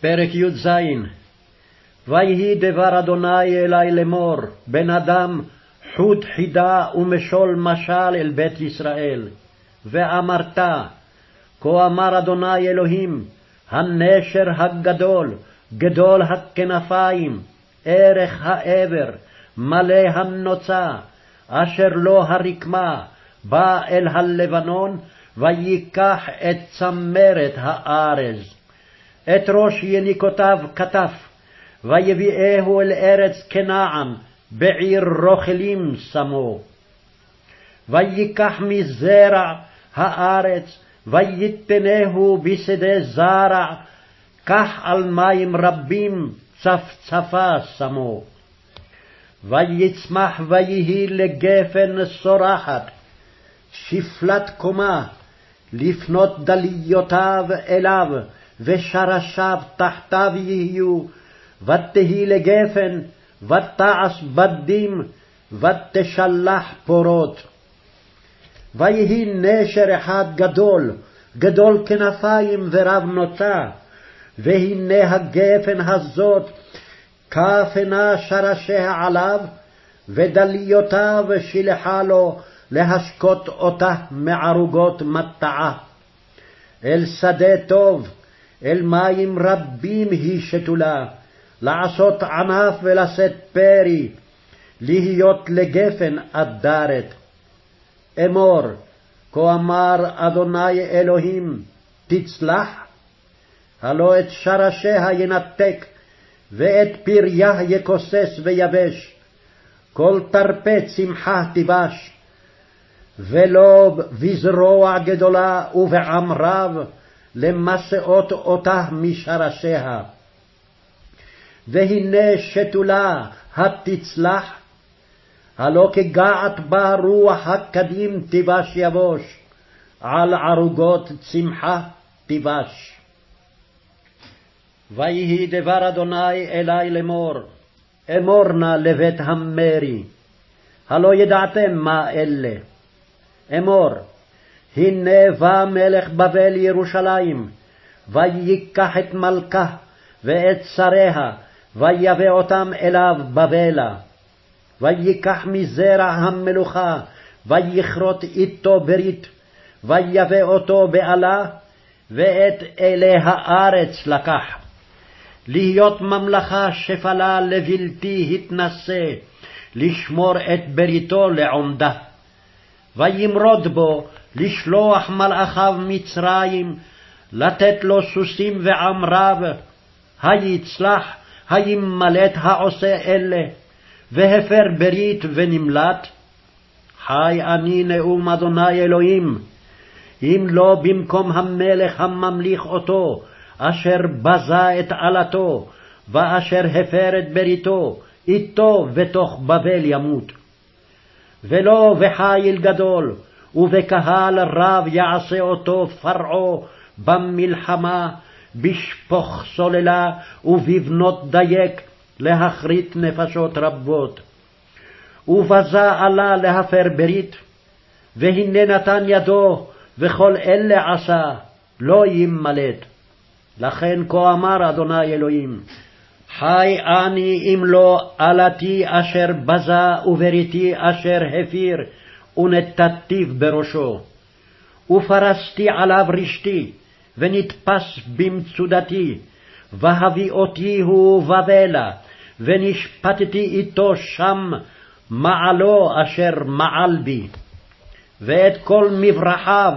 פרק י"ז ויהי דבר אדוני אלי לאמור, בן אדם, חוט חידה ומשול משל אל בית ישראל. ואמרת, כה אמר אדוני אלוהים, הנשר הגדול, גדול הכנפיים, ערך העבר, מלא הנוצה, אשר לו הרקמה, בא אל הלבנון, ויקח את צמרת הארז. את ראש יניקותיו כתף, ויביאהו אל ארץ כנען, בעיר רוכלים שמו. ויקח מזרע הארץ, ויתנהו בשדה זרע, קח על מים רבים צפצפה שמו. ויצמח ויהי לגפן סורחת, שפלת קומה, לפנות דליותיו אליו, ושרשיו תחתיו יהיו, ותהי לגפן, ותעש בדים, ותשלח פורות. ויהי נשר אחד גדול, גדול כנפיים ורב נוצה, והנה הגפן הזאת, כפנה שרשיה עליו, ודליותיו שילחה לו להשקות אותה מערוגות מטעה. אל שדה טוב, אל מים רבים היא שתולה, לעשות ענף ולשאת פרי, להיות לגפן אדרת. אמור, כה אמר אדוני אלוהים, תצלח, הלא את שרשיה ינתק, ואת פריה יכוסס ויבש, כל תרפה צמחה תיבש, ולא בזרוע גדולה ובעם רב, למסעות אותה משרשיה. והנה שתולה התצלח, הלא כגעת בה רוח הקדים תיבש יבוש, על ערוגות צמחה תיבש. ויהי דבר אדוני אלי לאמור, אמור נא לבית המרי, הלא ידעתם מה אלה. אמור, הנה בא מלך בבל ירושלים, ויקח את מלכה ואת שריה, ויבא אותם אליו בבלה. ויקח מזרע המלוכה, ויכרות איתו ברית, ויבא אותו בעלה, ואת אלי הארץ לקח. להיות ממלכה שפלה לבלתי התנשא, לשמור את בריתו לעומדה. וימרוד בו, לשלוח מלאכיו מצרים, לתת לו סוסים ועם רב, היצלח, הימלט העושה אלה, והפר ברית ונמלט? חי אני נאום אדוני אלוהים, אם לא במקום המלך הממליך אותו, אשר בזה את עלתו, ואשר הפר את בריתו, איתו בתוך בבל ימות. ולא בחיל גדול, ובקהל רב יעשה אותו פרעה במלחמה, בשפוך סוללה ובבנות דייק, להכרית נפשות רבות. ובזה עלה להפר ברית, והנה נתן ידו, וכל אלה עשה, לא ימלט. לכן כה אמר אדוני אלוהים, חי אני אם לא עלתי אשר בזה ובריתי אשר הפיר, ונתתיו בראשו. ופרסתי עליו רשתי, ונתפס במצודתי, והביאותיהו בבלה, ונשפטתי איתו שם מעלו אשר מעל בי. ואת כל מברחיו,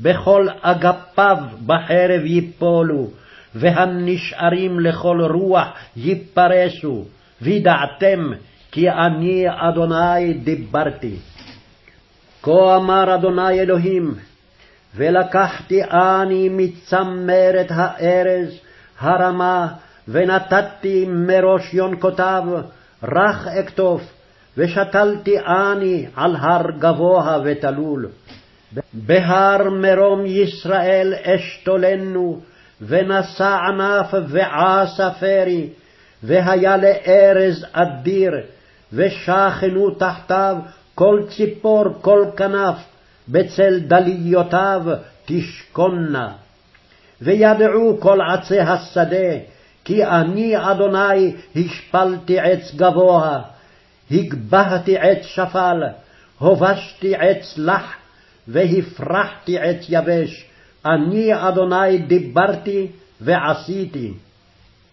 בכל אגפיו בחרב יפולו, והנשארים לכל רוח יפרסו, וידעתם כי אני אדוני דיברתי. כה אמר אדוני אלוהים, ולקחתי אני מצמרת הארז הרמה, ונתתי מראש יונקותיו, רך אקטוף, ושתלתי אני על הר גבוה ותלול. בהר מרום ישראל אשתולנו, ונשא ענף ועשה פרי, והיה לארז אדיר, ושכנו תחתיו כל ציפור, כל כנף, בצל דליותיו תשכונה. וידעו כל עצי השדה, כי אני אדוני השפלתי עץ גבוה, הגבהתי עץ שפל, הובשתי עץ לח, והפרחתי עץ יבש, אני אדוני דיברתי ועשיתי.